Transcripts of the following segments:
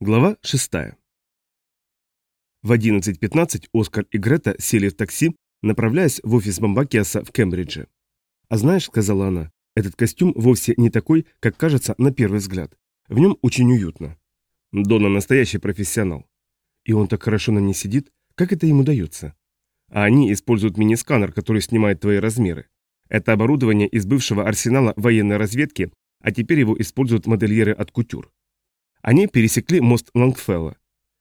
Глава 6. В 11.15 Оскар и Грета сели в такси, направляясь в офис Бамбакиаса в Кембридже. «А знаешь, — сказала она, — этот костюм вовсе не такой, как кажется на первый взгляд. В нем очень уютно. Дона настоящий профессионал. И он так хорошо на ней сидит, как это ему дается? А они используют мини-сканер, который снимает твои размеры. Это оборудование из бывшего арсенала военной разведки, а теперь его используют модельеры от Кутюр. Они пересекли мост Лангфелла.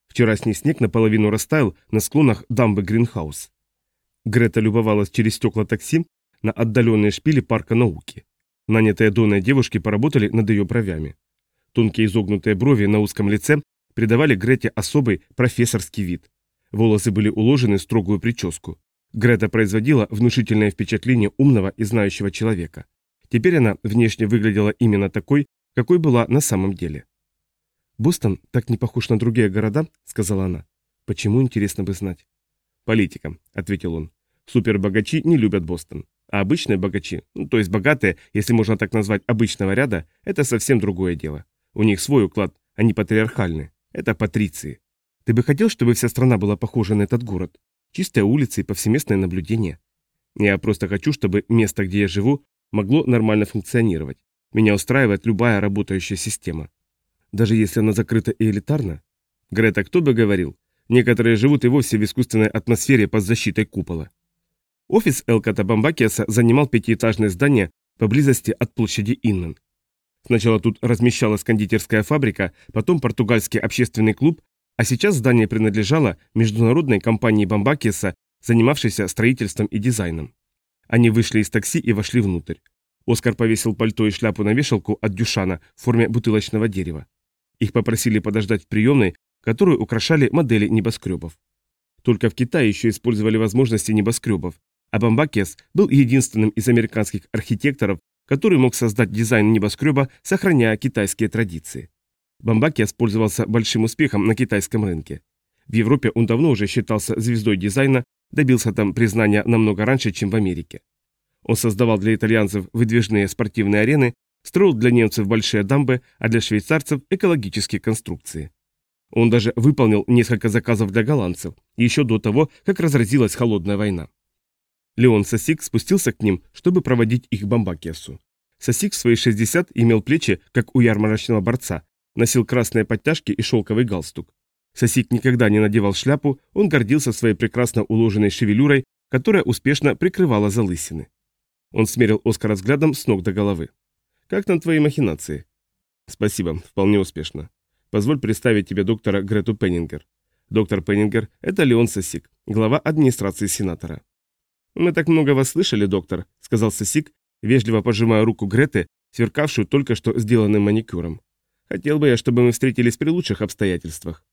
Вчерашний снег наполовину растаял на склонах дамбы Гринхаус. Грета любовалась через стекла такси на отдаленные шпили парка науки. Нанятые Доной девушки поработали над ее бровями. Тонкие изогнутые брови на узком лице придавали Грете особый профессорский вид. Волосы были уложены в строгую прическу. Грета производила внушительное впечатление умного и знающего человека. Теперь она внешне выглядела именно такой, какой была на самом деле. «Бостон так не похож на другие города», — сказала она. «Почему, интересно бы знать?» «Политика», — ответил он. «Супербогачи не любят Бостон. А обычные богачи, ну, то есть богатые, если можно так назвать обычного ряда, это совсем другое дело. У них свой уклад, они патриархальны. Это патриции. Ты бы хотел, чтобы вся страна была похожа на этот город? Чистые улицы и повсеместное наблюдение. Я просто хочу, чтобы место, где я живу, могло нормально функционировать. Меня устраивает любая работающая система даже если она закрыта и элитарна? Грета, кто бы говорил? Некоторые живут и вовсе в искусственной атмосфере под защитой купола. Офис Элката Бамбакиаса занимал пятиэтажное здание поблизости от площади Иннан. Сначала тут размещалась кондитерская фабрика, потом португальский общественный клуб, а сейчас здание принадлежало международной компании Бамбакиаса, занимавшейся строительством и дизайном. Они вышли из такси и вошли внутрь. Оскар повесил пальто и шляпу на вешалку от дюшана в форме бутылочного дерева. Их попросили подождать в приемной, которую украшали модели небоскребов. Только в Китае еще использовали возможности небоскребов, а Бамбакес был единственным из американских архитекторов, который мог создать дизайн небоскреба, сохраняя китайские традиции. Бамбакес пользовался большим успехом на китайском рынке. В Европе он давно уже считался звездой дизайна, добился там признания намного раньше, чем в Америке. Он создавал для итальянцев выдвижные спортивные арены, строил для немцев большие дамбы, а для швейцарцев экологические конструкции. Он даже выполнил несколько заказов для голландцев, еще до того, как разразилась холодная война. Леон Сосик спустился к ним, чтобы проводить их бомбакесу. Сосик в свои 60 имел плечи, как у ярмарочного борца, носил красные подтяжки и шелковый галстук. Сосик никогда не надевал шляпу, он гордился своей прекрасно уложенной шевелюрой, которая успешно прикрывала залысины. Он смерил Оскара взглядом с ног до головы. Как там твои махинации? Спасибо, вполне успешно. Позволь представить тебе доктора Грету Пеннингер. Доктор Пеннингер – это Леон Сосик, глава администрации сенатора. «Мы так много вас слышали, доктор», – сказал Сосик, вежливо пожимая руку Греты, сверкавшую только что сделанным маникюром. «Хотел бы я, чтобы мы встретились при лучших обстоятельствах».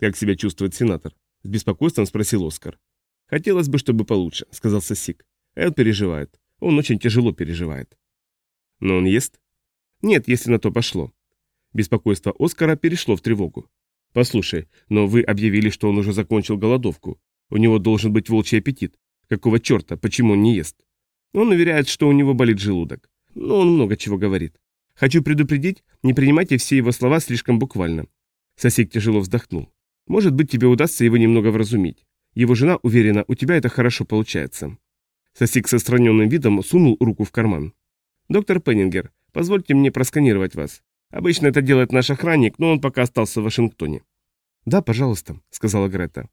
«Как себя чувствует сенатор?» – с беспокойством спросил Оскар. «Хотелось бы, чтобы получше», – сказал Сосик. «Эл переживает. Он очень тяжело переживает». Но он ест? Нет, если на то пошло. Беспокойство Оскара перешло в тревогу. Послушай, но вы объявили, что он уже закончил голодовку. У него должен быть волчий аппетит. Какого черта, почему он не ест? Он уверяет, что у него болит желудок. Но он много чего говорит. Хочу предупредить, не принимайте все его слова слишком буквально. Сосед тяжело вздохнул. Может быть, тебе удастся его немного вразумить. Его жена уверена, у тебя это хорошо получается. Сосик со страненным видом сунул руку в карман. «Доктор Пеннингер, позвольте мне просканировать вас. Обычно это делает наш охранник, но он пока остался в Вашингтоне». «Да, пожалуйста», — сказала Грета.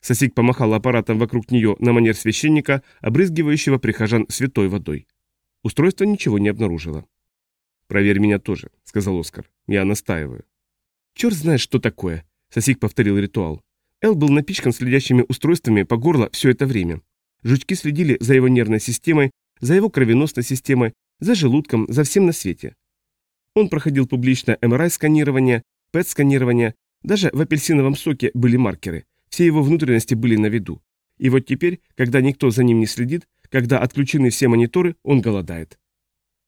Сосик помахал аппаратом вокруг нее на манер священника, обрызгивающего прихожан святой водой. Устройство ничего не обнаружило. «Проверь меня тоже», — сказал Оскар. «Я настаиваю». «Черт знает, что такое», — Сосик повторил ритуал. Эл был напичкан следящими устройствами по горло все это время. Жучки следили за его нервной системой, за его кровеносной системой, за желудком, за всем на свете. Он проходил публичное МРА-сканирование, ПЭТ-сканирование, даже в апельсиновом соке были маркеры, все его внутренности были на виду. И вот теперь, когда никто за ним не следит, когда отключены все мониторы, он голодает.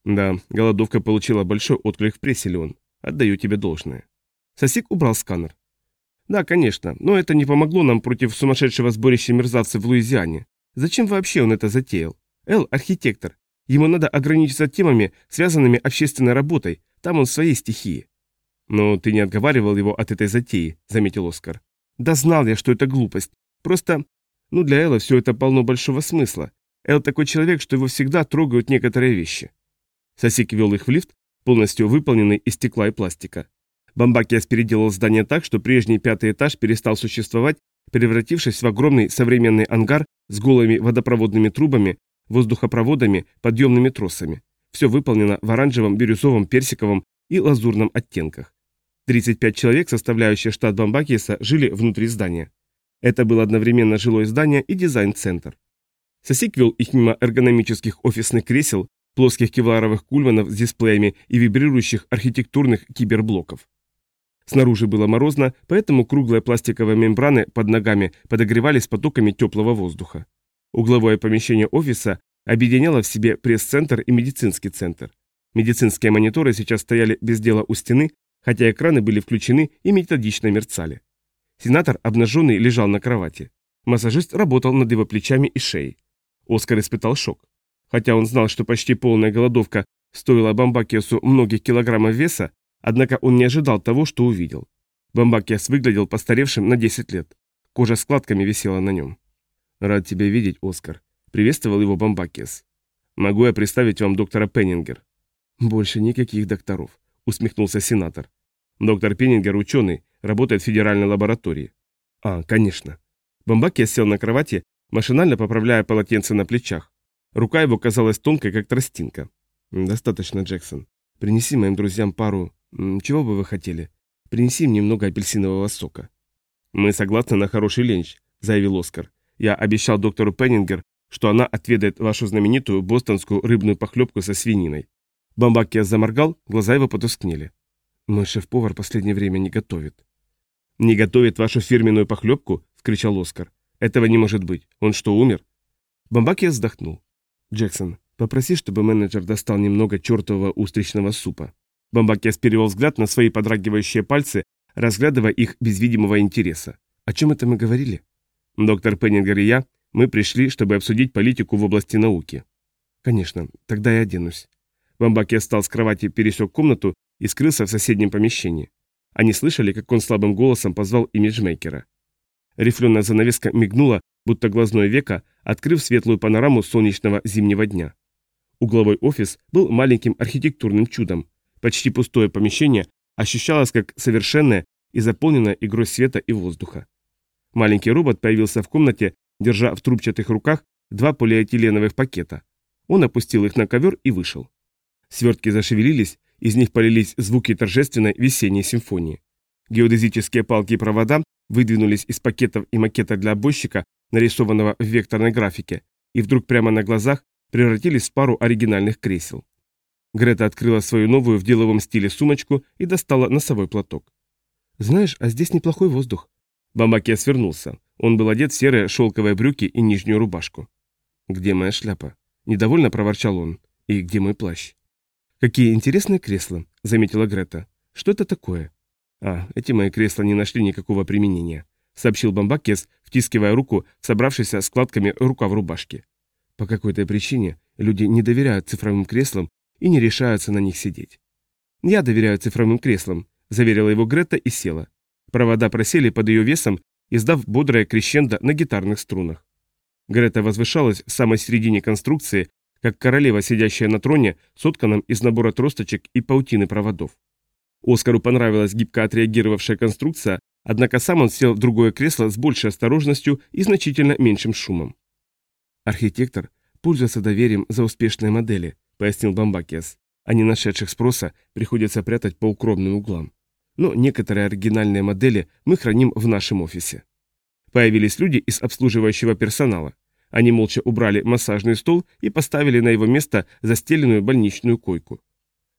Да, голодовка получила большой отклик в прессе, Леон. Отдаю тебе должное. Сосик убрал сканер. Да, конечно, но это не помогло нам против сумасшедшего сборища мерзавцев в Луизиане. Зачем вообще он это затеял? Эл – архитектор, Ему надо ограничиться темами, связанными общественной работой, там он в своей стихии. «Но ты не отговаривал его от этой затеи», — заметил Оскар. «Да знал я, что это глупость. Просто... Ну, для Элла все это полно большого смысла. Эл такой человек, что его всегда трогают некоторые вещи». Сосик вел их в лифт, полностью выполненный из стекла и пластика. Бамбакиас переделал здание так, что прежний пятый этаж перестал существовать, превратившись в огромный современный ангар с голыми водопроводными трубами, воздухопроводами, подъемными тросами. Все выполнено в оранжевом, бирюзовом, персиковом и лазурном оттенках. 35 человек, составляющие штат Бамбакиеса, жили внутри здания. Это был одновременно жилое здание и дизайн-центр. Сосик вел их мимо эргономических офисных кресел, плоских кевларовых кульманов с дисплеями и вибрирующих архитектурных киберблоков. Снаружи было морозно, поэтому круглые пластиковые мембраны под ногами подогревались потоками теплого воздуха. Угловое помещение офиса объединяло в себе пресс-центр и медицинский центр. Медицинские мониторы сейчас стояли без дела у стены, хотя экраны были включены и методично мерцали. Сенатор, обнаженный, лежал на кровати. Массажист работал над его плечами и шеей. Оскар испытал шок. Хотя он знал, что почти полная голодовка стоила Бамбакиосу многих килограммов веса, однако он не ожидал того, что увидел. Бамбакиос выглядел постаревшим на 10 лет. Кожа складками висела на нем. «Рад тебя видеть, Оскар», — приветствовал его Бамбакиос. «Могу я представить вам доктора Пеннингер?» «Больше никаких докторов», — усмехнулся сенатор. «Доктор Пеннингер ученый, работает в федеральной лаборатории». «А, конечно». Бамбакиос сел на кровати, машинально поправляя полотенце на плечах. Рука его казалась тонкой, как тростинка. «Достаточно, Джексон. Принеси моим друзьям пару... Чего бы вы хотели? Принеси им немного апельсинового сока». «Мы согласны на хороший ленч», — заявил Оскар. «Я обещал доктору Пеннингер, что она отведает вашу знаменитую бостонскую рыбную похлебку со свининой». Бамбакия заморгал, глаза его потускнели. «Мой шеф-повар последнее время не готовит». «Не готовит вашу фирменную похлебку?» — вскричал Оскар. «Этого не может быть. Он что, умер?» Бамбакия вздохнул. «Джексон, попроси, чтобы менеджер достал немного чертового устричного супа». Бамбакес перевел взгляд на свои подрагивающие пальцы, разглядывая их без видимого интереса. «О чем это мы говорили?» «Доктор Пеннингер и я, мы пришли, чтобы обсудить политику в области науки». «Конечно, тогда я оденусь». Бамбакес встал с кровати, пересек комнату и скрылся в соседнем помещении. Они слышали, как он слабым голосом позвал имиджмейкера. Рифленая занавеска мигнула, будто глазное веко, открыв светлую панораму солнечного зимнего дня. Угловой офис был маленьким архитектурным чудом. Почти пустое помещение ощущалось как совершенное и заполненное игрой света и воздуха. Маленький робот появился в комнате, держа в трубчатых руках два полиэтиленовых пакета. Он опустил их на ковер и вышел. Свертки зашевелились, из них полились звуки торжественной весенней симфонии. Геодезические палки и провода выдвинулись из пакетов и макета для обойщика, нарисованного в векторной графике, и вдруг прямо на глазах превратились в пару оригинальных кресел. Грета открыла свою новую в деловом стиле сумочку и достала носовой платок. «Знаешь, а здесь неплохой воздух». Бамбакия свернулся. Он был одет в серые шелковые брюки и нижнюю рубашку. «Где моя шляпа?» Недовольно проворчал он. «И где мой плащ?» «Какие интересные кресла», — заметила Грета. «Что это такое?» «А, эти мои кресла не нашли никакого применения», — сообщил Бамбакес, втискивая руку собравшийся складками рука в рубашке. По какой-то причине люди не доверяют цифровым креслам и не решаются на них сидеть. «Я доверяю цифровым креслам», — заверила его Грета и села. Провода просели под ее весом, издав бодрое крещендо на гитарных струнах. Грета возвышалась в самой середине конструкции, как королева, сидящая на троне, сотканном из набора тросточек и паутины проводов. Оскару понравилась гибко отреагировавшая конструкция, однако сам он сел в другое кресло с большей осторожностью и значительно меньшим шумом. «Архитектор пользуется доверием за успешные модели», — пояснил Бамбакиас. «А не нашедших спроса приходится прятать по укромным углам. Но некоторые оригинальные модели мы храним в нашем офисе». Появились люди из обслуживающего персонала. Они молча убрали массажный стол и поставили на его место застеленную больничную койку.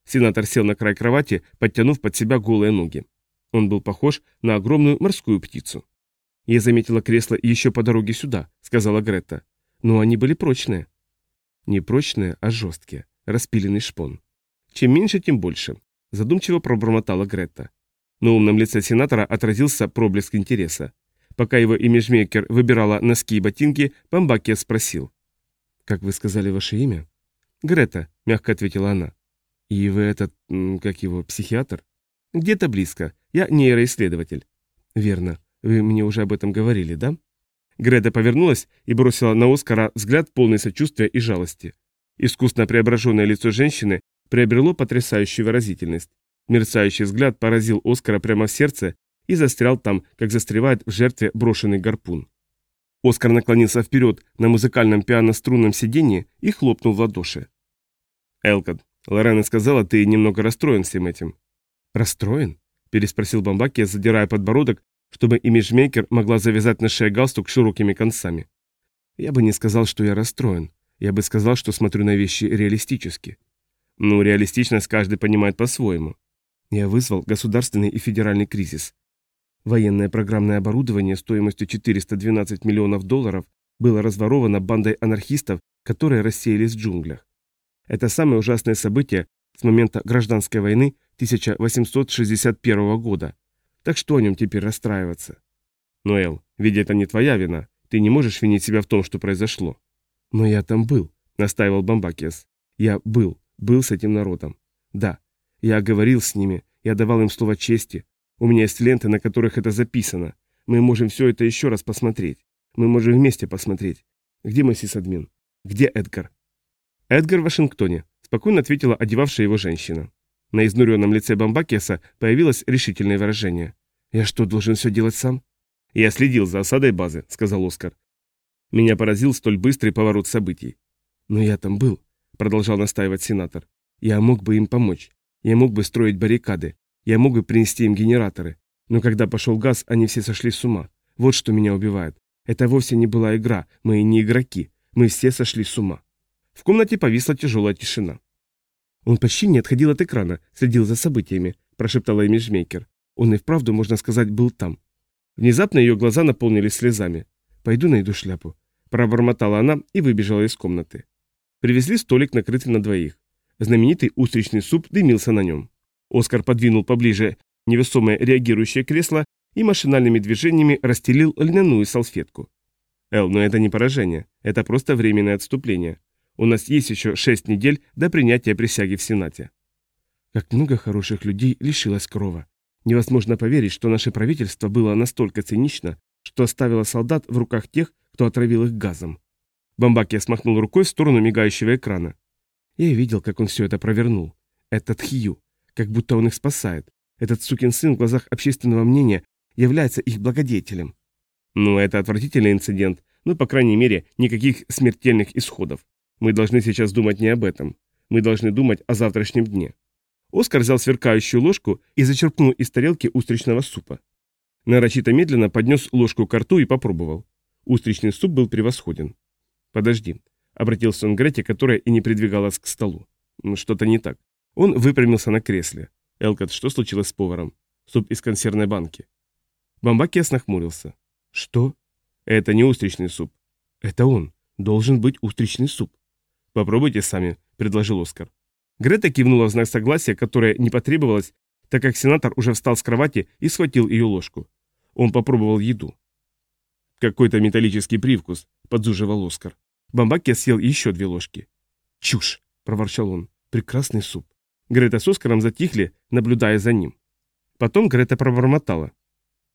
Сенатор сел на край кровати, подтянув под себя голые ноги. Он был похож на огромную морскую птицу. «Я заметила кресло еще по дороге сюда», — сказала Гретта. «Но они были прочные». «Не прочные, а жесткие. Распиленный шпон. Чем меньше, тем больше», — задумчиво пробормотала Гретта. На умном лице сенатора отразился проблеск интереса. Пока его имиджмейкер выбирала носки и ботинки, Бамбакия спросил. «Как вы сказали ваше имя?» «Грета», — мягко ответила она. «И вы этот, как его, психиатр?» Где-то близко. Я нейроисследователь. Верно. Вы мне уже об этом говорили, да? Грета повернулась и бросила на Оскара взгляд полный сочувствия и жалости. Искусно преображенное лицо женщины приобрело потрясающую выразительность. Мерцающий взгляд поразил Оскара прямо в сердце и застрял там, как застревает в жертве брошенный гарпун. Оскар наклонился вперед на музыкальном пиано-струнном сиденье и хлопнул в ладоши. «Элкот, Лорена сказала, ты немного расстроен всем этим». «Расстроен?» – переспросил Бамбаки, задирая подбородок, чтобы имиджмейкер могла завязать на шее галстук широкими концами. «Я бы не сказал, что я расстроен. Я бы сказал, что смотрю на вещи реалистически». «Ну, реалистичность каждый понимает по-своему». Я вызвал государственный и федеральный кризис. Военное программное оборудование стоимостью 412 миллионов долларов было разворовано бандой анархистов, которые рассеялись в джунглях. Это самое ужасное событие с момента гражданской войны 1861 года. Так что о нем теперь расстраиваться? Ноэл, ведь это не твоя вина. Ты не можешь винить себя в том, что произошло. Но я там был, настаивал Бамбакиас. Я был, был с этим народом. Да, я говорил с ними, я давал им слово чести, у меня есть ленты, на которых это записано. Мы можем все это еще раз посмотреть. Мы можем вместе посмотреть. Где мой сисадмин? Где Эдгар? Эдгар в Вашингтоне, спокойно ответила одевавшая его женщина. На изнуренном лице Бамбакеса появилось решительное выражение. «Я что, должен все делать сам?» «Я следил за осадой базы», — сказал Оскар. Меня поразил столь быстрый поворот событий. «Но я там был», — продолжал настаивать сенатор. «Я мог бы им помочь. Я мог бы строить баррикады. Я мог бы принести им генераторы, но когда пошел газ, они все сошли с ума. Вот что меня убивает. Это вовсе не была игра, мы не игроки, мы все сошли с ума. В комнате повисла тяжелая тишина. Он почти не отходил от экрана, следил за событиями, прошептала имиджмейкер. Он и вправду, можно сказать, был там. Внезапно ее глаза наполнились слезами. «Пойду найду шляпу», – пробормотала она и выбежала из комнаты. Привезли столик, накрытый на двоих. Знаменитый устричный суп дымился на нем. Оскар подвинул поближе невесомое реагирующее кресло и машинальными движениями расстелил льняную салфетку. «Эл, но это не поражение, это просто временное отступление. У нас есть еще шесть недель до принятия присяги в Сенате». Как много хороших людей лишилось крова. Невозможно поверить, что наше правительство было настолько цинично, что оставило солдат в руках тех, кто отравил их газом. Бамбакия смахнул рукой в сторону мигающего экрана. Я видел, как он все это провернул. Этот Хью как будто он их спасает. Этот сукин сын в глазах общественного мнения является их благодетелем. Ну, это отвратительный инцидент, но, по крайней мере, никаких смертельных исходов. Мы должны сейчас думать не об этом. Мы должны думать о завтрашнем дне. Оскар взял сверкающую ложку и зачерпнул из тарелки устричного супа. Нарочито медленно поднес ложку к рту и попробовал. Устричный суп был превосходен. «Подожди», — обратился он к Грете, которая и не придвигалась к столу. «Ну, «Что-то не так. Он выпрямился на кресле. «Элкот, что случилось с поваром? Суп из консервной банки». Бамбакес нахмурился. «Что?» «Это не устричный суп». «Это он. Должен быть устричный суп». «Попробуйте сами», — предложил Оскар. Грета кивнула в знак согласия, которое не потребовалось, так как сенатор уже встал с кровати и схватил ее ложку. Он попробовал еду. «Какой-то металлический привкус», — подзуживал Оскар. Бамбаке съел еще две ложки. «Чушь!» — проворчал он. «Прекрасный суп». Грета с Оскаром затихли, наблюдая за ним. Потом Грета пробормотала.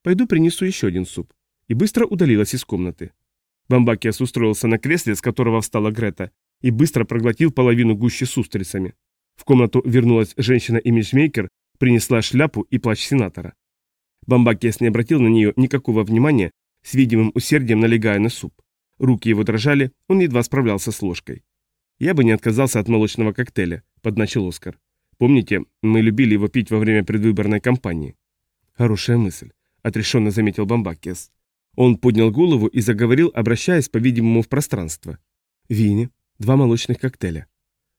«Пойду принесу еще один суп». И быстро удалилась из комнаты. Бамбакиас устроился на кресле, с которого встала Грета, и быстро проглотил половину гущи с устрицами. В комнату вернулась женщина-имиджмейкер, принесла шляпу и плащ сенатора. Бамбакиас не обратил на нее никакого внимания, с видимым усердием налегая на суп. Руки его дрожали, он едва справлялся с ложкой. «Я бы не отказался от молочного коктейля», — подначил Оскар. Помните, мы любили его пить во время предвыборной кампании?» «Хорошая мысль», — отрешенно заметил Бамбакес. Он поднял голову и заговорил, обращаясь, по-видимому, в пространство. «Вини, два молочных коктейля».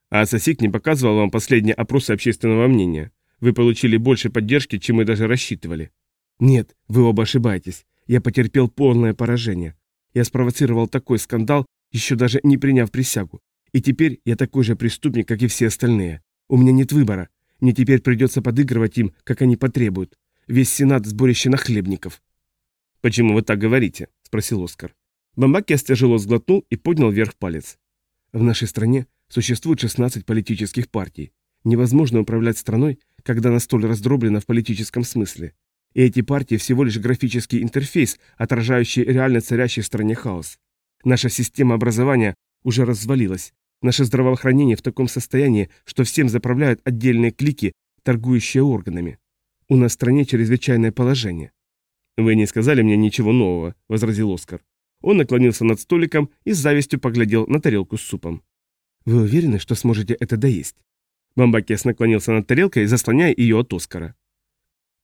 «А Сосик не показывал вам последние опросы общественного мнения. Вы получили больше поддержки, чем мы даже рассчитывали». «Нет, вы оба ошибаетесь. Я потерпел полное поражение. Я спровоцировал такой скандал, еще даже не приняв присягу. И теперь я такой же преступник, как и все остальные. У меня нет выбора. Мне теперь придется подыгрывать им, как они потребуют. Весь Сенат – сборище нахлебников». «Почему вы так говорите?» – спросил Оскар. Бамбакиас тяжело сглотнул и поднял вверх палец. «В нашей стране существует 16 политических партий. Невозможно управлять страной, когда она столь раздроблена в политическом смысле. И эти партии всего лишь графический интерфейс, отражающий реально царящий в стране хаос. Наша система образования уже развалилась. Наше здравоохранение в таком состоянии, что всем заправляют отдельные клики, торгующие органами. У нас в стране чрезвычайное положение. «Вы не сказали мне ничего нового», — возразил Оскар. Он наклонился над столиком и с завистью поглядел на тарелку с супом. «Вы уверены, что сможете это доесть?» Бамбакес наклонился над тарелкой, заслоняя ее от Оскара.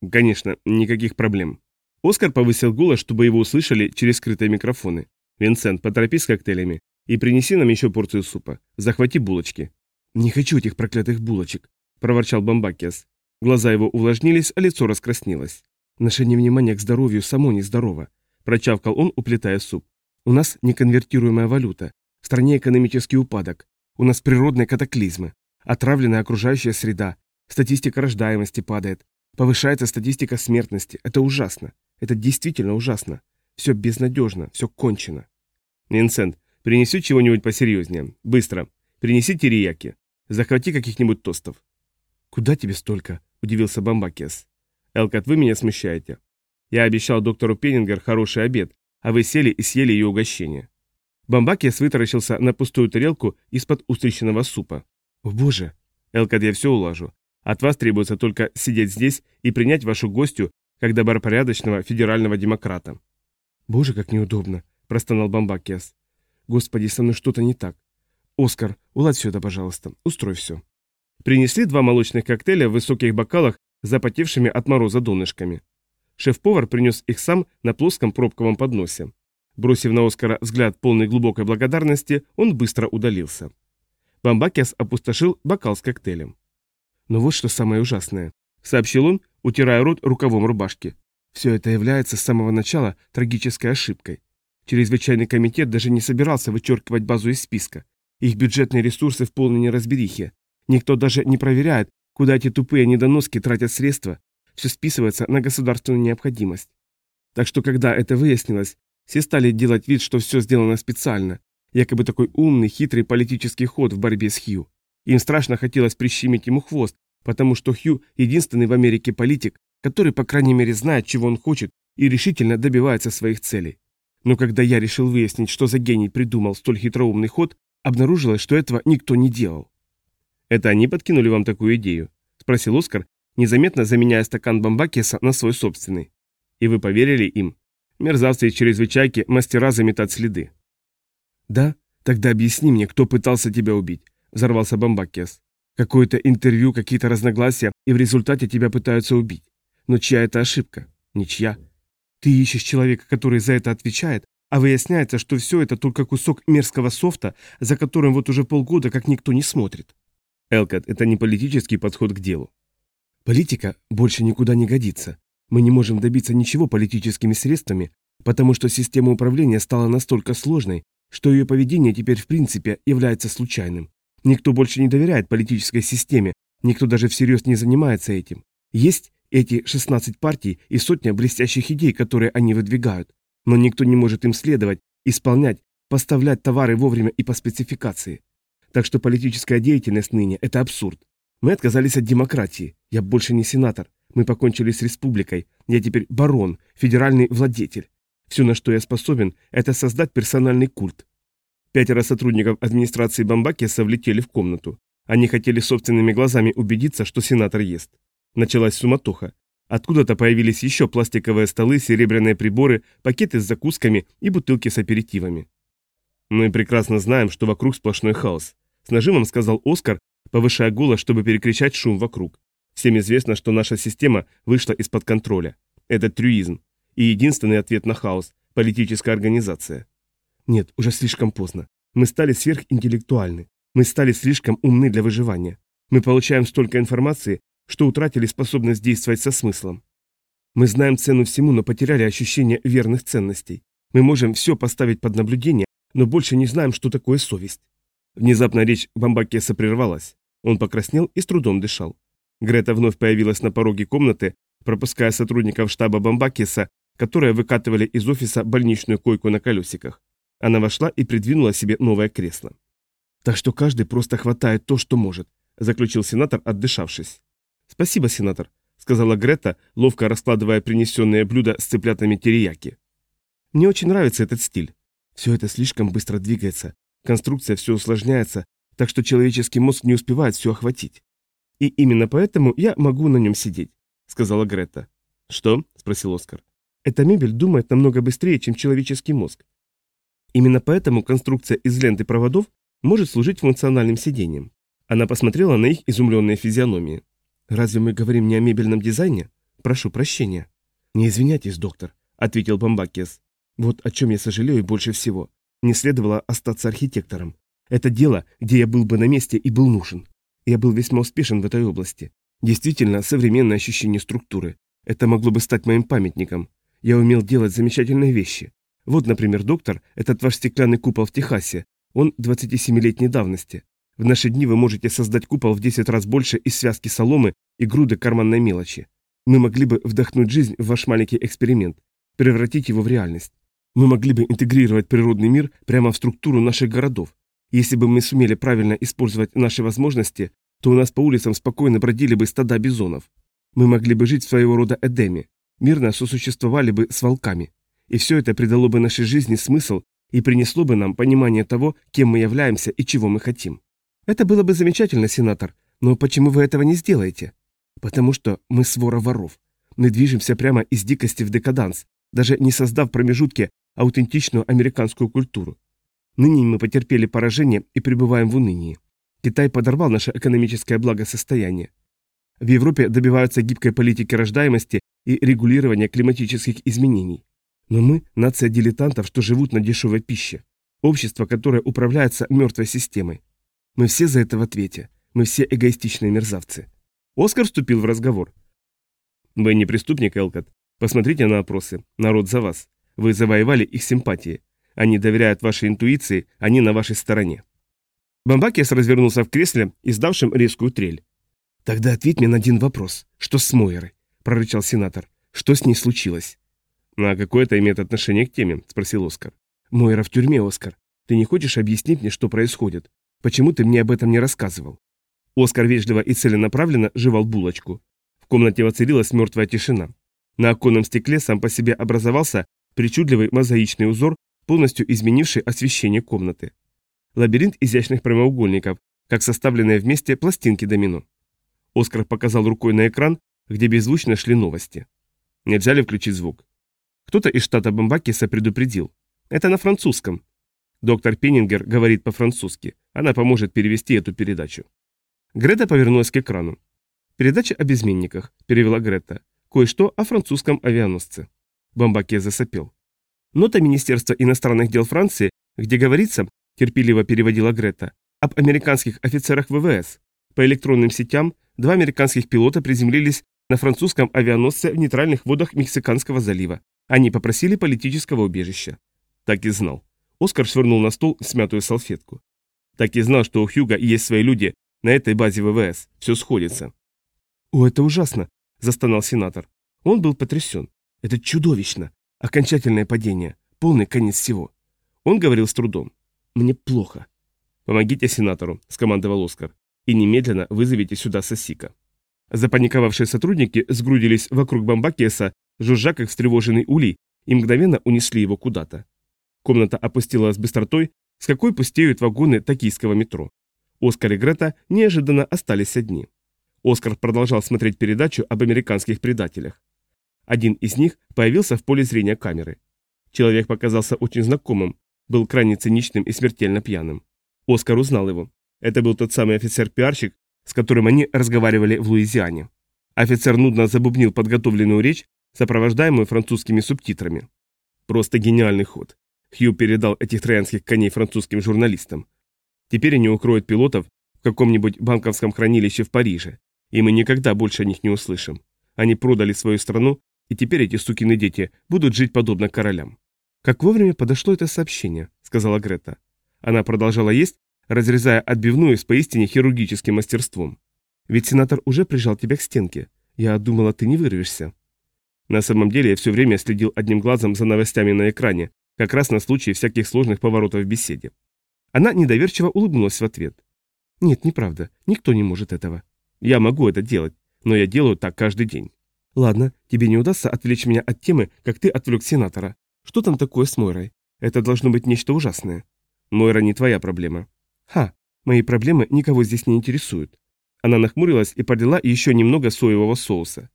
«Конечно, никаких проблем». Оскар повысил голос, чтобы его услышали через скрытые микрофоны. «Винсент, поторопись с коктейлями и принеси нам еще порцию супа. Захвати булочки». «Не хочу этих проклятых булочек», – проворчал Бамбакес. Глаза его увлажнились, а лицо раскраснелось. Наше невнимание к здоровью само нездорово. Прочавкал он, уплетая суп. У нас неконвертируемая валюта. В стране экономический упадок. У нас природные катаклизмы. Отравленная окружающая среда. Статистика рождаемости падает. Повышается статистика смертности. Это ужасно. Это действительно ужасно. Все безнадежно, все кончено. Винсент, принесу чего-нибудь посерьезнее. Быстро. Принеси терияки. Захвати каких-нибудь тостов. Куда тебе столько? Удивился Бамбакес. Элкот, вы меня смущаете. Я обещал доктору Пеннингер хороший обед, а вы сели и съели ее угощение. Бамбакес вытаращился на пустую тарелку из-под устриченного супа. «О боже!» «Элкот, я все улажу. От вас требуется только сидеть здесь и принять вашу гостью как добропорядочного федерального демократа». «Боже, как неудобно!» – простонал Бамбакес. «Господи, со мной что-то не так. Оскар, уладь все это, пожалуйста. Устрой все». Принесли два молочных коктейля в высоких бокалах запотевшими от мороза донышками. Шеф-повар принес их сам на плоском пробковом подносе. Бросив на Оскара взгляд полной глубокой благодарности, он быстро удалился. Бамбакес опустошил бокал с коктейлем. «Но вот что самое ужасное», — сообщил он, утирая рот рукавом рубашки. «Все это является с самого начала трагической ошибкой. Чрезвычайный комитет даже не собирался вычеркивать базу из списка. Их бюджетные ресурсы в полной неразберихе. Никто даже не проверяет, Куда эти тупые недоноски тратят средства, все списывается на государственную необходимость. Так что, когда это выяснилось, все стали делать вид, что все сделано специально, якобы такой умный, хитрый политический ход в борьбе с Хью. Им страшно хотелось прищемить ему хвост, потому что Хью – единственный в Америке политик, который, по крайней мере, знает, чего он хочет и решительно добивается своих целей. Но когда я решил выяснить, что за гений придумал столь хитроумный ход, обнаружилось, что этого никто не делал. «Это они подкинули вам такую идею?» – спросил Оскар, незаметно заменяя стакан бомбакеса на свой собственный. «И вы поверили им? Мерзавцы и чрезвычайки – мастера заметать следы». «Да? Тогда объясни мне, кто пытался тебя убить?» – взорвался бомбакес. «Какое-то интервью, какие-то разногласия, и в результате тебя пытаются убить. Но чья это ошибка? Ничья. Ты ищешь человека, который за это отвечает, а выясняется, что все это только кусок мерзкого софта, за которым вот уже полгода как никто не смотрит. Элкот, это не политический подход к делу. Политика больше никуда не годится. Мы не можем добиться ничего политическими средствами, потому что система управления стала настолько сложной, что ее поведение теперь в принципе является случайным. Никто больше не доверяет политической системе, никто даже всерьез не занимается этим. Есть эти 16 партий и сотня блестящих идей, которые они выдвигают, но никто не может им следовать, исполнять, поставлять товары вовремя и по спецификации. Так что политическая деятельность ныне – это абсурд. Мы отказались от демократии. Я больше не сенатор. Мы покончили с республикой. Я теперь барон, федеральный владетель. Все, на что я способен, это создать персональный культ. Пятеро сотрудников администрации Бамбакеса влетели в комнату. Они хотели собственными глазами убедиться, что сенатор ест. Началась суматоха. Откуда-то появились еще пластиковые столы, серебряные приборы, пакеты с закусками и бутылки с аперитивами. Мы прекрасно знаем, что вокруг сплошной хаос. С нажимом сказал Оскар, повышая голос, чтобы перекричать шум вокруг. Всем известно, что наша система вышла из-под контроля. Это трюизм. И единственный ответ на хаос – политическая организация. Нет, уже слишком поздно. Мы стали сверхинтеллектуальны. Мы стали слишком умны для выживания. Мы получаем столько информации, что утратили способность действовать со смыслом. Мы знаем цену всему, но потеряли ощущение верных ценностей. Мы можем все поставить под наблюдение, но больше не знаем, что такое совесть. Внезапно речь Бамбакеса прервалась. Он покраснел и с трудом дышал. Грета вновь появилась на пороге комнаты, пропуская сотрудников штаба Бамбакеса, которые выкатывали из офиса больничную койку на колесиках. Она вошла и придвинула себе новое кресло. «Так что каждый просто хватает то, что может», – заключил сенатор, отдышавшись. Спасибо, сенатор, сказала Грета, ловко раскладывая принесенные блюда с цыплятами терияки. Мне очень нравится этот стиль. Все это слишком быстро двигается, конструкция все усложняется, так что человеческий мозг не успевает все охватить. И именно поэтому я могу на нем сидеть, сказала Грета. Что? спросил Оскар. Эта мебель думает намного быстрее, чем человеческий мозг. Именно поэтому конструкция из ленты проводов может служить функциональным сиденьем. Она посмотрела на их изумленные физиономии. «Разве мы говорим не о мебельном дизайне? Прошу прощения». «Не извиняйтесь, доктор», — ответил Бамбакес. «Вот о чем я сожалею больше всего. Не следовало остаться архитектором. Это дело, где я был бы на месте и был нужен. Я был весьма успешен в этой области. Действительно, современное ощущение структуры. Это могло бы стать моим памятником. Я умел делать замечательные вещи. Вот, например, доктор, этот ваш стеклянный купол в Техасе. Он 27-летней давности. В наши дни вы можете создать купол в 10 раз больше из связки соломы и груды карманной мелочи. Мы могли бы вдохнуть жизнь в ваш маленький эксперимент, превратить его в реальность. Мы могли бы интегрировать природный мир прямо в структуру наших городов. Если бы мы сумели правильно использовать наши возможности, то у нас по улицам спокойно бродили бы стада бизонов. Мы могли бы жить в своего рода Эдеме, мирно сосуществовали бы с волками. И все это придало бы нашей жизни смысл и принесло бы нам понимание того, кем мы являемся и чего мы хотим. Это было бы замечательно, сенатор, но почему вы этого не сделаете? Потому что мы свора воров. Мы движемся прямо из дикости в декаданс, даже не создав промежутки аутентичную американскую культуру. Ныне мы потерпели поражение и пребываем в унынии. Китай подорвал наше экономическое благосостояние. В Европе добиваются гибкой политики рождаемости и регулирования климатических изменений. Но мы – нация дилетантов, что живут на дешевой пище. Общество, которое управляется мертвой системой. Мы все за это в ответе. Мы все эгоистичные мерзавцы. Оскар вступил в разговор. Вы не преступник, Элкот. Посмотрите на опросы. Народ за вас. Вы завоевали их симпатии. Они доверяют вашей интуиции, они на вашей стороне. Бамбакес развернулся в кресле, издавшем резкую трель. «Тогда ответь мне на один вопрос. Что с Мойерой?» – прорычал сенатор. «Что с ней случилось?» «А какое это имеет отношение к теме?» – спросил Оскар. «Мойра в тюрьме, Оскар. Ты не хочешь объяснить мне, что происходит? Почему ты мне об этом не рассказывал?» Оскар вежливо и целенаправленно жевал булочку. В комнате воцарилась мертвая тишина. На оконном стекле сам по себе образовался причудливый мозаичный узор, полностью изменивший освещение комнаты. Лабиринт изящных прямоугольников, как составленные вместе пластинки домино. Оскар показал рукой на экран, где беззвучно шли новости. Нельзя ли включить звук? Кто-то из штата Бамбакиса предупредил. Это на французском. Доктор Пеннингер говорит по-французски. Она поможет перевести эту передачу. Грета повернулась к экрану. «Передача об изменниках», – перевела Грета. «Кое-что о французском авианосце». Бамбаке засопел. Нота Министерства иностранных дел Франции, где говорится, терпеливо переводила Грета, об американских офицерах ВВС. По электронным сетям два американских пилота приземлились на французском авианосце в нейтральных водах Мексиканского залива. Они попросили политического убежища. Так и знал. Оскар швырнул на стол смятую салфетку. Так и знал, что у Хьюга есть свои люди на этой базе ВВС. Все сходится. «О, это ужасно!» – застонал сенатор. Он был потрясен. «Это чудовищно! Окончательное падение. Полный конец всего!» Он говорил с трудом. «Мне плохо». «Помогите сенатору», – скомандовал Оскар. «И немедленно вызовите сюда Сосика». Запаниковавшие сотрудники сгрудились вокруг Бамбакеса, жужжа как встревоженный улей, и мгновенно унесли его куда-то. Комната опустилась быстротой, с какой пустеют вагоны токийского метро. Оскар и Грета неожиданно остались одни. Оскар продолжал смотреть передачу об американских предателях. Один из них появился в поле зрения камеры. Человек показался очень знакомым, был крайне циничным и смертельно пьяным. Оскар узнал его. Это был тот самый офицер-пиарщик, с которым они разговаривали в Луизиане. Офицер нудно забубнил подготовленную речь, сопровождаемую французскими субтитрами. Просто гениальный ход. Хью передал этих троянских коней французским журналистам. Теперь они укроют пилотов в каком-нибудь банковском хранилище в Париже, и мы никогда больше о них не услышим. Они продали свою страну, и теперь эти сукины дети будут жить подобно королям. «Как вовремя подошло это сообщение», — сказала Грета. Она продолжала есть, разрезая отбивную с поистине хирургическим мастерством. «Ведь сенатор уже прижал тебя к стенке. Я думала, ты не вырвешься». На самом деле я все время следил одним глазом за новостями на экране, как раз на случай всяких сложных поворотов в беседе. Она недоверчиво улыбнулась в ответ. «Нет, неправда. Никто не может этого. Я могу это делать. но я делаю так каждый день. Ладно, тебе не удастся отвлечь меня от темы, как ты отвлек сенатора. Что там такое с Мойрой? Это должно быть нечто ужасное. Мойра не твоя проблема. Ха, мои проблемы никого здесь не интересуют. Она нахмурилась и подлила еще немного соевого соуса.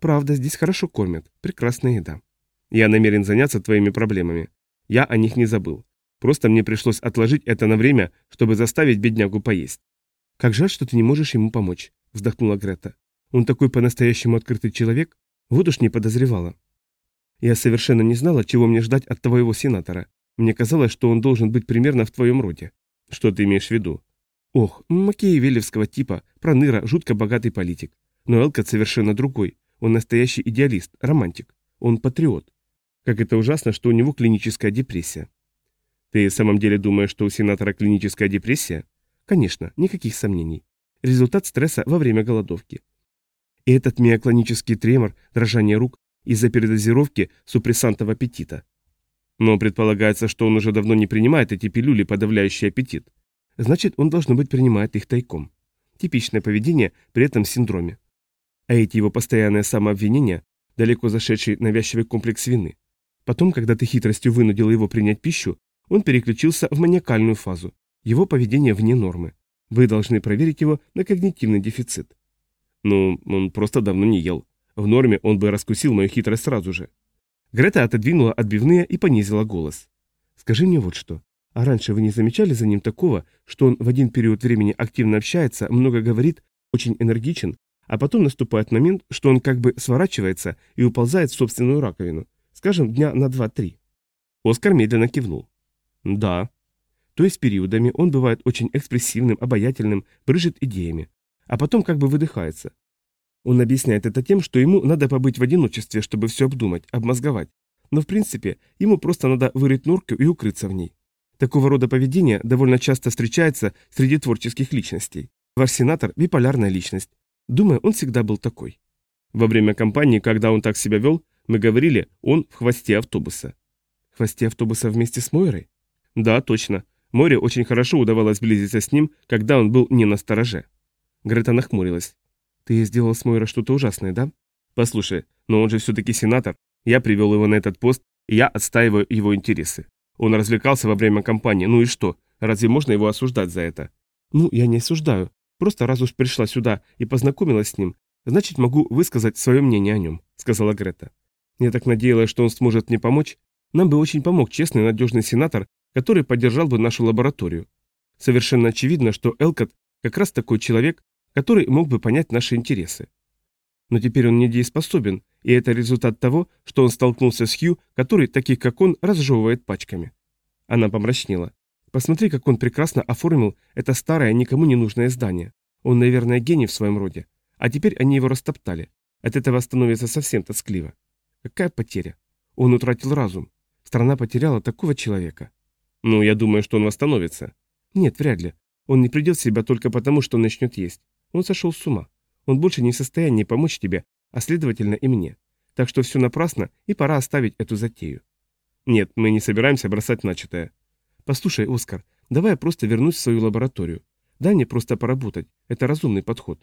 Правда, здесь хорошо кормят. Прекрасная еда. Я намерен заняться твоими проблемами. Я о них не забыл. Просто мне пришлось отложить это на время, чтобы заставить беднягу поесть. Как жаль, что ты не можешь ему помочь, вздохнула Грета. Он такой по-настоящему открытый человек, вот уж не подозревала. Я совершенно не знала, чего мне ждать от твоего сенатора. Мне казалось, что он должен быть примерно в твоем роде. Что ты имеешь в виду? Ох, Макеевелевского типа, проныра, жутко богатый политик. Но Элкот совершенно другой. Он настоящий идеалист, романтик. Он патриот. Как это ужасно, что у него клиническая депрессия. Ты в самом деле думаешь, что у сенатора клиническая депрессия? Конечно, никаких сомнений. Результат стресса во время голодовки. И этот миоклонический тремор, дрожание рук из-за передозировки супрессантов аппетита. Но предполагается, что он уже давно не принимает эти пилюли, подавляющие аппетит. Значит, он, должно быть, принимает их тайком. Типичное поведение при этом синдроме. А эти его постоянные самообвинения, далеко зашедший навязчивый комплекс вины. Потом, когда ты хитростью вынудил его принять пищу, он переключился в маниакальную фазу. Его поведение вне нормы. Вы должны проверить его на когнитивный дефицит. Ну, он просто давно не ел. В норме он бы раскусил мою хитрость сразу же. Грета отодвинула отбивные и понизила голос. «Скажи мне вот что. А раньше вы не замечали за ним такого, что он в один период времени активно общается, много говорит, очень энергичен, а потом наступает момент, что он как бы сворачивается и уползает в собственную раковину, скажем, дня на два-три?» Оскар медленно кивнул. Да. То есть периодами он бывает очень экспрессивным, обаятельным, брыжет идеями, а потом как бы выдыхается. Он объясняет это тем, что ему надо побыть в одиночестве, чтобы все обдумать, обмозговать. Но в принципе, ему просто надо вырыть норку и укрыться в ней. Такого рода поведение довольно часто встречается среди творческих личностей. Ваш сенатор – биполярная личность. Думаю, он всегда был такой. Во время кампании, когда он так себя вел, мы говорили, он в хвосте автобуса. В хвосте автобуса вместе с Мойрой? Да, точно. Море очень хорошо удавалось близиться с ним, когда он был не на стороже. Грета нахмурилась. Ты сделал с Мойро что-то ужасное, да? Послушай, но он же все-таки сенатор. Я привел его на этот пост, и я отстаиваю его интересы. Он развлекался во время кампании, ну и что? Разве можно его осуждать за это? Ну, я не осуждаю. Просто раз уж пришла сюда и познакомилась с ним, значит, могу высказать свое мнение о нем, сказала Грета. Я так надеялась, что он сможет мне помочь. Нам бы очень помог честный надежный сенатор, который поддержал бы нашу лабораторию. Совершенно очевидно, что Элкот как раз такой человек, который мог бы понять наши интересы. Но теперь он недееспособен, и это результат того, что он столкнулся с Хью, который, таких как он, разжевывает пачками. Она помрачнела. Посмотри, как он прекрасно оформил это старое, никому не нужное здание. Он, наверное, гений в своем роде. А теперь они его растоптали. От этого становится совсем тоскливо. Какая потеря? Он утратил разум. Страна потеряла такого человека. Ну, я думаю, что он восстановится. Нет, вряд ли. Он не придет в себя только потому, что начнет есть. Он сошел с ума. Он больше не в состоянии помочь тебе, а следовательно и мне. Так что все напрасно, и пора оставить эту затею. Нет, мы не собираемся бросать начатое. Послушай, Оскар, давай я просто вернусь в свою лабораторию. Дай мне просто поработать. Это разумный подход.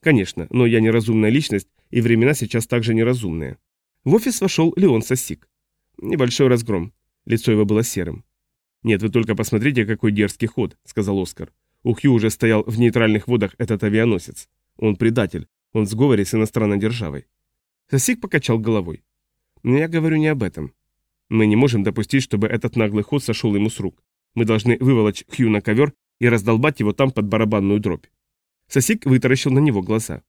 Конечно, но я неразумная личность, и времена сейчас также неразумные. В офис вошел Леон Сосик. Небольшой разгром. Лицо его было серым. «Нет, вы только посмотрите, какой дерзкий ход», — сказал Оскар. У Хью уже стоял в нейтральных водах этот авианосец. Он предатель, он в сговоре с иностранной державой. Сосик покачал головой. Но я говорю не об этом. Мы не можем допустить, чтобы этот наглый ход сошел ему с рук. Мы должны выволочь Хью на ковер и раздолбать его там под барабанную дробь. Сосик вытаращил на него глаза.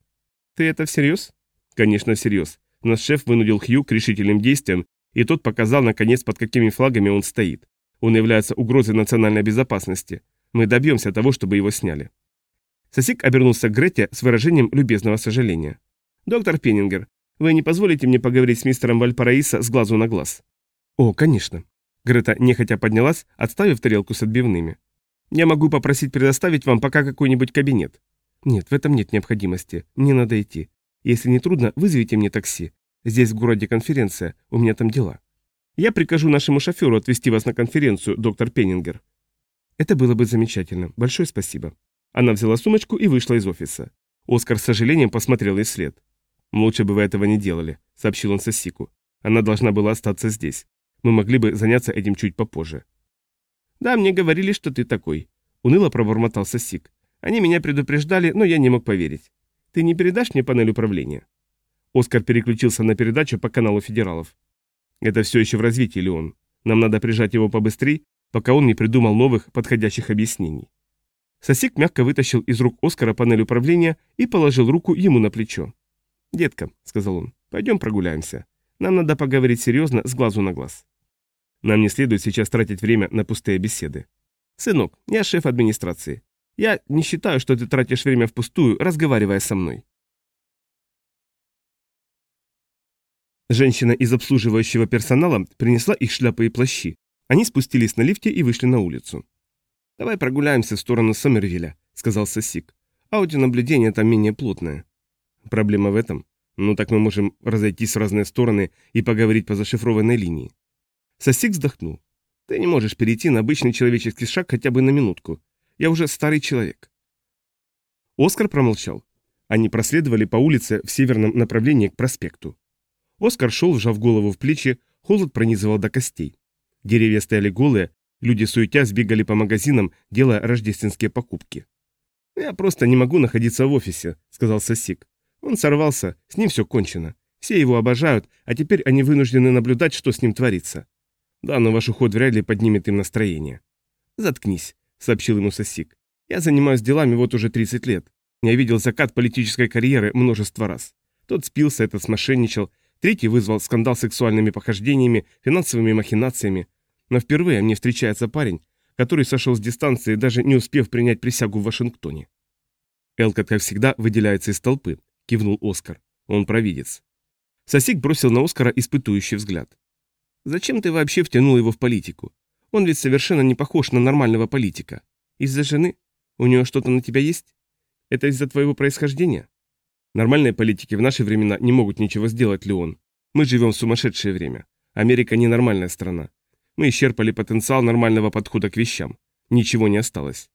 «Ты это всерьез?» «Конечно, всерьез. Наш шеф вынудил Хью к решительным действиям, и тот показал, наконец, под какими флагами он стоит. Он является угрозой национальной безопасности. Мы добьемся того, чтобы его сняли». Сосик обернулся к Грете с выражением любезного сожаления. «Доктор Пеннингер, вы не позволите мне поговорить с мистером Вальпараиса с глазу на глаз?» «О, конечно». Грета нехотя поднялась, отставив тарелку с отбивными. «Я могу попросить предоставить вам пока какой-нибудь кабинет». «Нет, в этом нет необходимости. Мне надо идти. Если не трудно, вызовите мне такси. Здесь в городе конференция, у меня там дела». Я прикажу нашему шоферу отвезти вас на конференцию, доктор Пеннингер. Это было бы замечательно. Большое спасибо. Она взяла сумочку и вышла из офиса. Оскар с сожалением посмотрел ей след. «Лучше бы вы этого не делали», — сообщил он Сосику. «Она должна была остаться здесь. Мы могли бы заняться этим чуть попозже». «Да, мне говорили, что ты такой», — уныло пробормотал Сосик. «Они меня предупреждали, но я не мог поверить. Ты не передашь мне панель управления?» Оскар переключился на передачу по каналу федералов. «Это все еще в развитии, Леон. Нам надо прижать его побыстрее, пока он не придумал новых подходящих объяснений». Сосик мягко вытащил из рук Оскара панель управления и положил руку ему на плечо. «Детка», — сказал он, — «пойдем прогуляемся. Нам надо поговорить серьезно, с глазу на глаз». Нам не следует сейчас тратить время на пустые беседы. «Сынок, я шеф администрации. Я не считаю, что ты тратишь время впустую, разговаривая со мной». Женщина из обслуживающего персонала принесла их шляпы и плащи. Они спустились на лифте и вышли на улицу. «Давай прогуляемся в сторону Сомервилля», — сказал Сосик. «Аудионаблюдение там менее плотное». «Проблема в этом? Ну так мы можем разойтись в разные стороны и поговорить по зашифрованной линии». Сосик вздохнул. «Ты не можешь перейти на обычный человеческий шаг хотя бы на минутку. Я уже старый человек». Оскар промолчал. Они проследовали по улице в северном направлении к проспекту. Оскар шел, вжав голову в плечи, холод пронизывал до костей. Деревья стояли голые, Люди суетя сбегали по магазинам, делая рождественские покупки. «Я просто не могу находиться в офисе», — сказал Сосик. «Он сорвался, с ним все кончено. Все его обожают, а теперь они вынуждены наблюдать, что с ним творится. Да, но ваш уход вряд ли поднимет им настроение». «Заткнись», — сообщил ему Сосик. «Я занимаюсь делами вот уже 30 лет. Я видел закат политической карьеры множество раз. Тот спился, этот смошенничал, третий вызвал скандал сексуальными похождениями, финансовыми махинациями, но впервые мне встречается парень, который сошел с дистанции, даже не успев принять присягу в Вашингтоне. Элкот, как всегда, выделяется из толпы, кивнул Оскар. Он провидец. Сосик бросил на Оскара испытующий взгляд. «Зачем ты вообще втянул его в политику? Он ведь совершенно не похож на нормального политика. Из-за жены? У него что-то на тебя есть? Это из-за твоего происхождения?» Нормальные политики в наши времена не могут ничего сделать, Леон. Мы живем в сумасшедшее время. Америка не нормальная страна. Мы исчерпали потенциал нормального подхода к вещам. Ничего не осталось.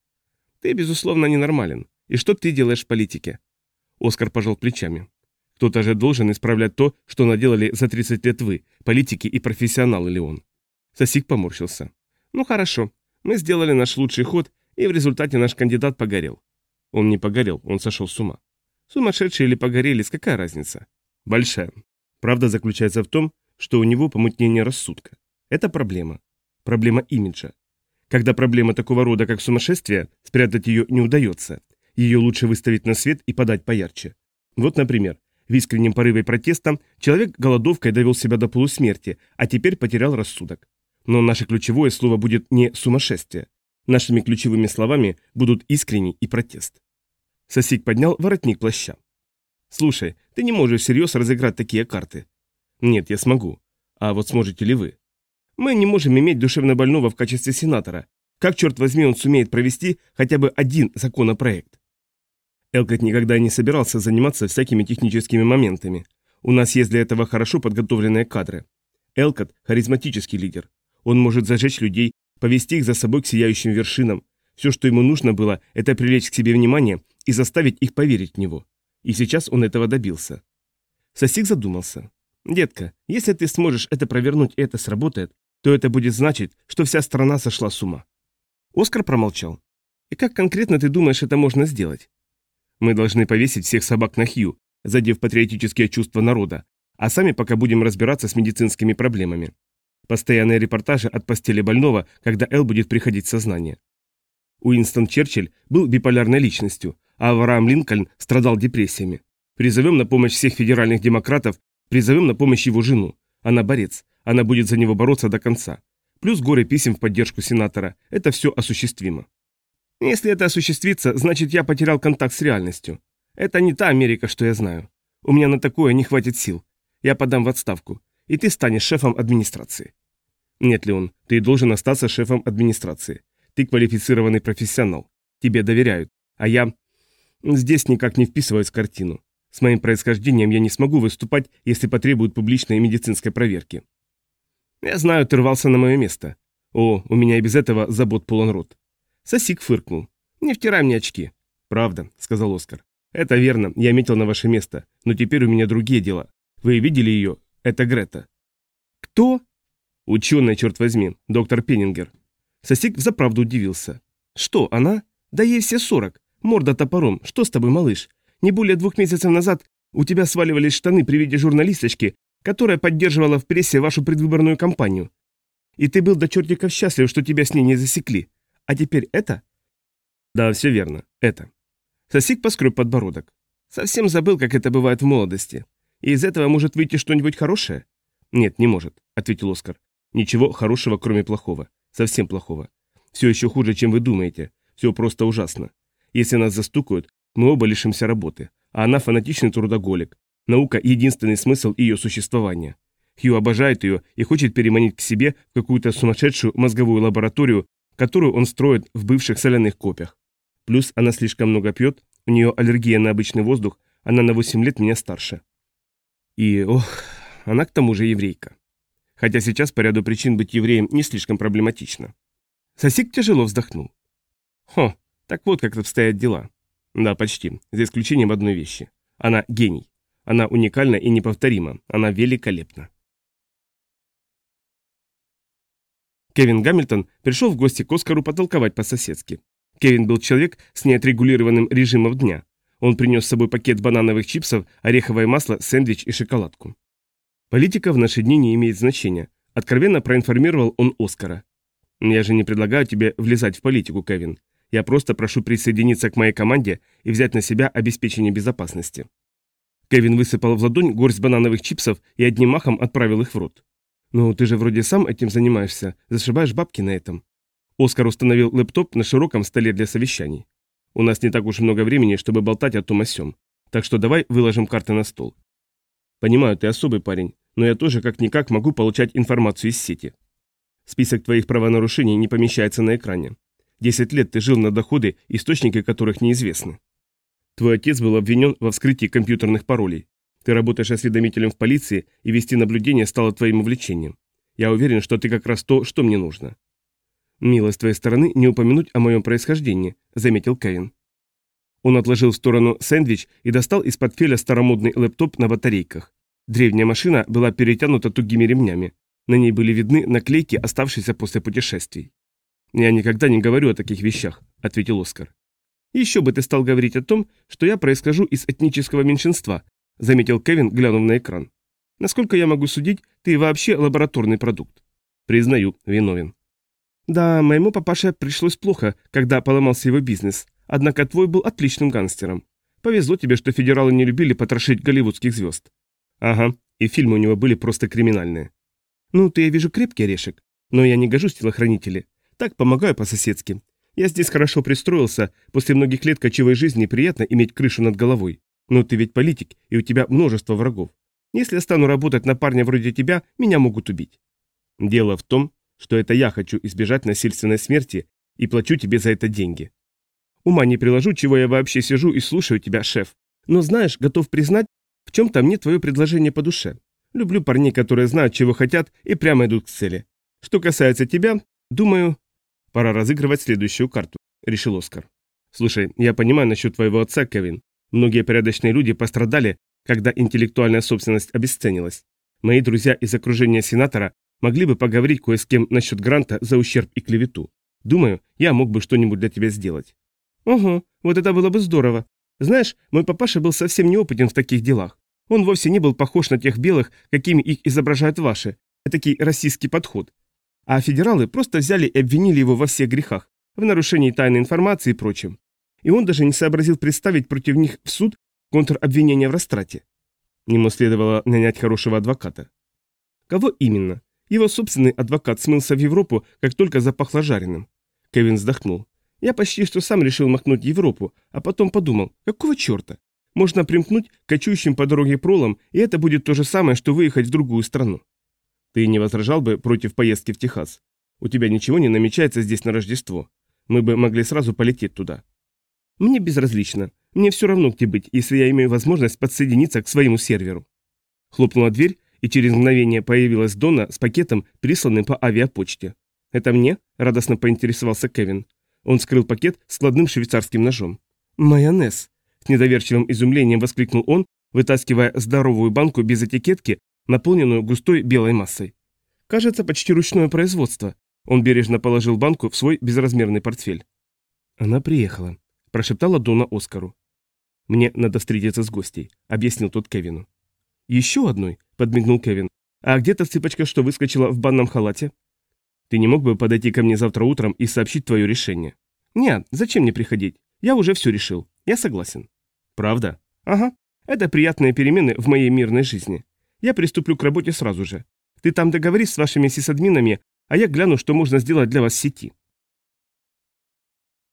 Ты, безусловно, ненормален. И что ты делаешь в политике? Оскар пожал плечами. Кто-то же должен исправлять то, что наделали за 30 лет вы, политики и профессионалы Леон. Сосик поморщился. Ну хорошо, мы сделали наш лучший ход, и в результате наш кандидат погорел. Он не погорел, он сошел с ума. Сумасшедшие или погорелись, какая разница? Большая. Правда заключается в том, что у него помутнение рассудка. Это проблема. Проблема имиджа. Когда проблема такого рода, как сумасшествие, спрятать ее не удается. Ее лучше выставить на свет и подать поярче. Вот, например, в искреннем порыве протеста человек голодовкой довел себя до полусмерти, а теперь потерял рассудок. Но наше ключевое слово будет не «сумасшествие». Нашими ключевыми словами будут искренний и протест. Сосик поднял воротник плаща. «Слушай, ты не можешь всерьез разыграть такие карты». «Нет, я смогу. А вот сможете ли вы?» Мы не можем иметь душевнобольного в качестве сенатора. Как, черт возьми, он сумеет провести хотя бы один законопроект? Элкот никогда не собирался заниматься всякими техническими моментами. У нас есть для этого хорошо подготовленные кадры. Элкот – харизматический лидер. Он может зажечь людей, повести их за собой к сияющим вершинам. Все, что ему нужно было, это привлечь к себе внимание и заставить их поверить в него. И сейчас он этого добился. Сосик задумался. «Детка, если ты сможешь это провернуть и это сработает, то это будет значить, что вся страна сошла с ума. Оскар промолчал. И как конкретно ты думаешь, это можно сделать? Мы должны повесить всех собак на Хью, задев патриотические чувства народа, а сами пока будем разбираться с медицинскими проблемами. Постоянные репортажи от постели больного, когда Эл будет приходить в сознание. Уинстон Черчилль был биполярной личностью, а Авраам Линкольн страдал депрессиями. Призовем на помощь всех федеральных демократов, призовем на помощь его жену. Она борец, она будет за него бороться до конца. Плюс горы писем в поддержку сенатора. Это все осуществимо. Если это осуществится, значит я потерял контакт с реальностью. Это не та Америка, что я знаю. У меня на такое не хватит сил. Я подам в отставку, и ты станешь шефом администрации. Нет, Леон, ты должен остаться шефом администрации. Ты квалифицированный профессионал. Тебе доверяют. А я... Здесь никак не вписываюсь в картину. С моим происхождением я не смогу выступать, если потребуют публичной медицинской проверки. Я знаю, ты рвался на мое место. О, у меня и без этого забот полон рот. Сосик фыркнул. Не втирай мне очки. Правда, сказал Оскар. Это верно, я метил на ваше место, но теперь у меня другие дела. Вы видели ее? Это Грета. Кто? Ученый, черт возьми, доктор Пеннингер. Сосик взаправду удивился. Что, она? Да ей все сорок. Морда топором. Что с тобой, малыш? Не более двух месяцев назад у тебя сваливались штаны при виде журналисточки, которая поддерживала в прессе вашу предвыборную кампанию. И ты был до чертиков счастлив, что тебя с ней не засекли. А теперь это? Да, все верно. Это. Сосик поскреб подбородок. Совсем забыл, как это бывает в молодости. И из этого может выйти что-нибудь хорошее? Нет, не может, ответил Оскар. Ничего хорошего, кроме плохого. Совсем плохого. Все еще хуже, чем вы думаете. Все просто ужасно. Если нас застукают, мы оба лишимся работы. А она фанатичный трудоголик. Наука – единственный смысл ее существования. Хью обожает ее и хочет переманить к себе в какую-то сумасшедшую мозговую лабораторию, которую он строит в бывших соляных копьях. Плюс она слишком много пьет, у нее аллергия на обычный воздух, она на 8 лет меня старше. И, ох, она к тому же еврейка. Хотя сейчас по ряду причин быть евреем не слишком проблематично. Сосик тяжело вздохнул. Хо, так вот как обстоят дела. Да, почти, за исключением одной вещи. Она гений. Она уникальна и неповторима. Она великолепна. Кевин Гамильтон пришел в гости к Оскару потолковать по-соседски. Кевин был человек с неотрегулированным режимом дня. Он принес с собой пакет банановых чипсов, ореховое масло, сэндвич и шоколадку. Политика в наши дни не имеет значения. Откровенно проинформировал он Оскара. Я же не предлагаю тебе влезать в политику, Кевин. Я просто прошу присоединиться к моей команде и взять на себя обеспечение безопасности. Кевин высыпал в ладонь горсть банановых чипсов и одним махом отправил их в рот. «Ну, ты же вроде сам этим занимаешься, зашибаешь бабки на этом». Оскар установил лэптоп на широком столе для совещаний. «У нас не так уж много времени, чтобы болтать о том о сём. Так что давай выложим карты на стол. Понимаю, ты особый парень, но я тоже как-никак могу получать информацию из сети. Список твоих правонарушений не помещается на экране. Десять лет ты жил на доходы, источники которых неизвестны. Твой отец был обвинен во вскрытии компьютерных паролей. Ты работаешь осведомителем в полиции, и вести наблюдение стало твоим увлечением. Я уверен, что ты как раз то, что мне нужно. Мило с твоей стороны не упомянуть о моем происхождении, заметил Кевин. Он отложил в сторону сэндвич и достал из под феля старомодный лэптоп на батарейках. Древняя машина была перетянута тугими ремнями. На ней были видны наклейки, оставшиеся после путешествий. «Я никогда не говорю о таких вещах», — ответил Оскар. «Еще бы ты стал говорить о том, что я происхожу из этнического меньшинства», — заметил Кевин, глянув на экран. «Насколько я могу судить, ты вообще лабораторный продукт». «Признаю, виновен». «Да, моему папаше пришлось плохо, когда поломался его бизнес, однако твой был отличным гангстером. Повезло тебе, что федералы не любили потрошить голливудских звезд». «Ага, и фильмы у него были просто криминальные». «Ну, ты, я вижу, крепкий орешек, но я не гожусь телохранители. Так помогаю по-соседски. Я здесь хорошо пристроился, после многих лет кочевой жизни приятно иметь крышу над головой. Но ты ведь политик, и у тебя множество врагов. Если я стану работать на парня вроде тебя, меня могут убить. Дело в том, что это я хочу избежать насильственной смерти и плачу тебе за это деньги. Ума не приложу, чего я вообще сижу и слушаю тебя, шеф. Но знаешь, готов признать, в чем-то мне твое предложение по душе. Люблю парней, которые знают, чего хотят и прямо идут к цели. Что касается тебя, думаю, пора разыгрывать следующую карту, решил Оскар. Слушай, я понимаю насчет твоего отца, Кевин, Многие порядочные люди пострадали, когда интеллектуальная собственность обесценилась. Мои друзья из окружения сенатора могли бы поговорить кое с кем насчет гранта за ущерб и клевету. Думаю, я мог бы что-нибудь для тебя сделать. Ого, вот это было бы здорово. Знаешь, мой папаша был совсем неопытен в таких делах. Он вовсе не был похож на тех белых, какими их изображают ваши. Этакий российский подход. А федералы просто взяли и обвинили его во всех грехах, в нарушении тайной информации и прочем и он даже не сообразил представить против них в суд контробвинение в растрате. Ему следовало нанять хорошего адвоката. Кого именно? Его собственный адвокат смылся в Европу, как только запахло жареным. Кевин вздохнул. Я почти что сам решил махнуть Европу, а потом подумал, какого черта? Можно примкнуть к кочующим по дороге пролом, и это будет то же самое, что выехать в другую страну. Ты не возражал бы против поездки в Техас? У тебя ничего не намечается здесь на Рождество. Мы бы могли сразу полететь туда. Мне безразлично. Мне все равно где быть, если я имею возможность подсоединиться к своему серверу. Хлопнула дверь, и через мгновение появилась Дона с пакетом, присланным по авиапочте. «Это мне?» – радостно поинтересовался Кевин. Он вскрыл пакет складным швейцарским ножом. «Майонез. С недоверчивым изумлением воскликнул он, вытаскивая здоровую банку без этикетки, наполненную густой белой массой. Кажется, почти ручное производство. Он бережно положил банку в свой безразмерный портфель. «Она приехала», – прошептала Дона Оскару. «Мне надо встретиться с гостей», – объяснил тот Кевину. «Еще одной», – подмигнул Кевин. «А где та цыпочка, что выскочила в банном халате?» «Ты не мог бы подойти ко мне завтра утром и сообщить твое решение?» «Нет, зачем мне приходить? Я уже все решил. Я согласен». «Правда?» «Ага. Это приятные перемены в моей мирной жизни. Я приступлю к работе сразу же. Ты там договорись с вашими сисадминами, а я гляну, что можно сделать для вас в сети».